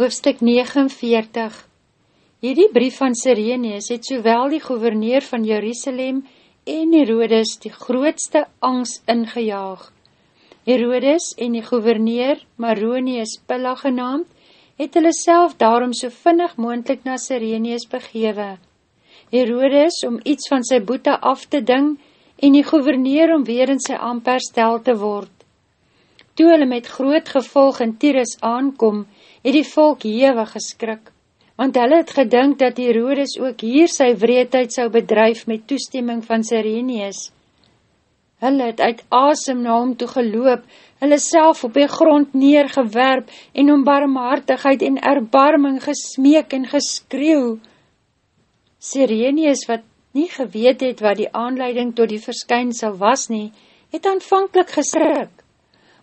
Hoofstuk 49 Hierdie brief van Sireneus het sowel die gouverneur van Jerusalem en Herodes die grootste angst ingejaag. Herodes en die gouverneur, Maronius Pilla genaamd, het hulle self daarom so vinnig moendlik na Sireneus begewe. Herodes om iets van sy boete af te ding en die gouverneur om weer in sy amp herstel te word. Toe hulle met groot gevolg in Tyrus aankom, het die volk hewig geskrik, want hulle het gedink dat Herodes ook hier sy wreedheid sou bedryf met toestemming van Sireneus. Hulle het uit asem na hom toe geloop, hulle self op die grond neergewerp en om barmhartigheid en erbarming gesmeek en geskreeuw. Sireneus, wat nie geweet het wat die aanleiding tot die verskynsel was nie, het aanvankelijk geskrik,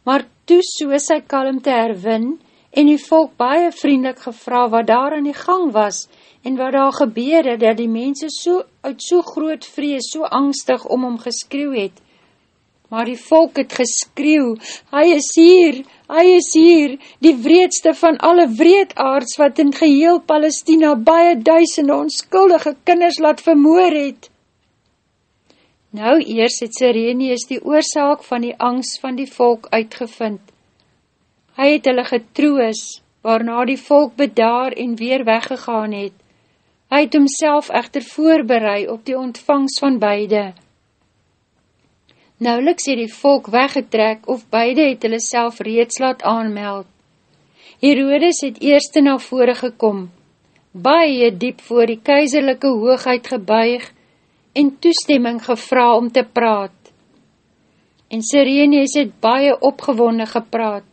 maar toe so sy kalmte herwin, en die volk baie vriendelik gevra wat daar aan die gang was en wat daar gebeur het, dat die mense so, uit so groot vrees, so angstig om hom geskreeuw het. Maar die volk het geskreeuw, hy is hier, hy is hier, die wreedste van alle wreedaards wat in geheel Palestina baie duisende onskuldige kinders laat vermoor het. Nou eers het Sireneus die oorzaak van die angst van die volk uitgevind. Hy het hulle getroos, waarna die volk bedaar en weer weggegaan het. Hy het homself echter voorberei op die ontvangst van beide. Nauweliks het die volk weggetrek of beide het hulle self reeds laat aanmeld. Herodes het eerste na vore gekom, baie diep voor die keizerlijke hoogheid gebuig en toestemming gevra om te praat. En Sirenes het baie opgewonde gepraat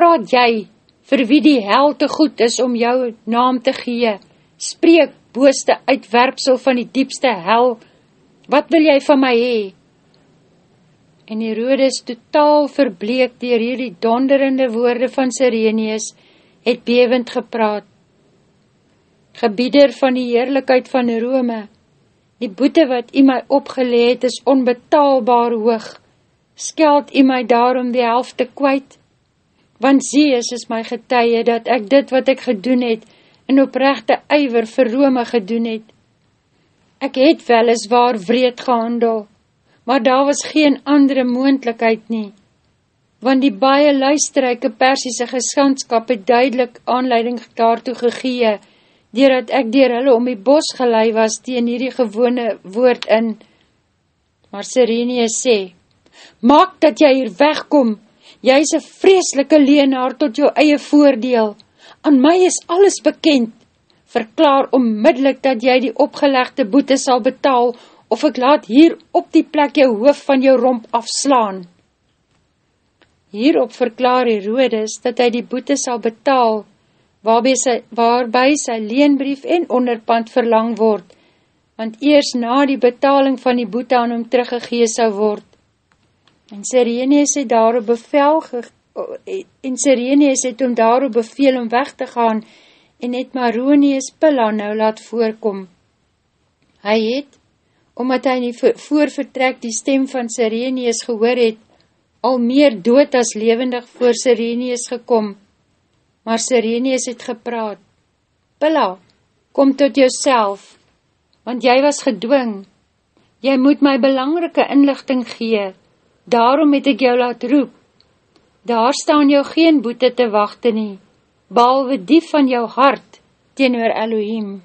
praat jy, vir wie die hel te goed is om jou naam te gee? Spreek, booste uitwerpsel van die diepste hel, wat wil jy van my hee? En Herodes, totaal verbleek dier hierdie donderende woorde van Sireneus, het bevend gepraat. Gebieder van die heerlijkheid van Rome, die boete wat u my opgeleed is onbetaalbaar hoog, skeld u my daarom die helfte kwijt, want Zeus is my getuie dat ek dit wat ek gedoen het, in oprechte eiver vir Rome gedoen het. Ek het wel eens waar wreed gehandel, maar daar was geen andere moendlikheid nie, want die baie luisterrijke persiese geschandskap het duidelik aanleiding daartoe gegee, dier dat ek dier hulle om die bos gelei was teen hierdie gewone woord in. Maar Sirene sê, maak dat jy hier wegkom, jy is een vreselike leenaar tot jou eie voordeel, aan my is alles bekend, verklaar onmiddellik dat jy die opgelegde boete sal betaal, of ek laat hier op die plek jou hoof van jou romp afslaan. Hierop verklaar Herodes dat hy die boete sal betaal, waarby sy, waarby sy leenbrief en onderpand verlang word, want eers na die betaling van die boete aan hom teruggegees sal word. En Sireneus het daarop bevel en Sireneus het om daarop beveel om weg te gaan en het Maronius Pilla nou laat voorkom. Hy het, omdat hy nie voorvertrek die stem van Sireneus gehoor het, al meer dood as levendig voor Sireneus gekom. Maar Sireneus het gepraat, Pilla, kom tot jouself, want jy was gedwing, jy moet my belangrike inlichting gee, daarom het ek jou laat roep. Daar staan jou geen boete te wachte nie, behalwe die van jou hart, teenoor Elohim.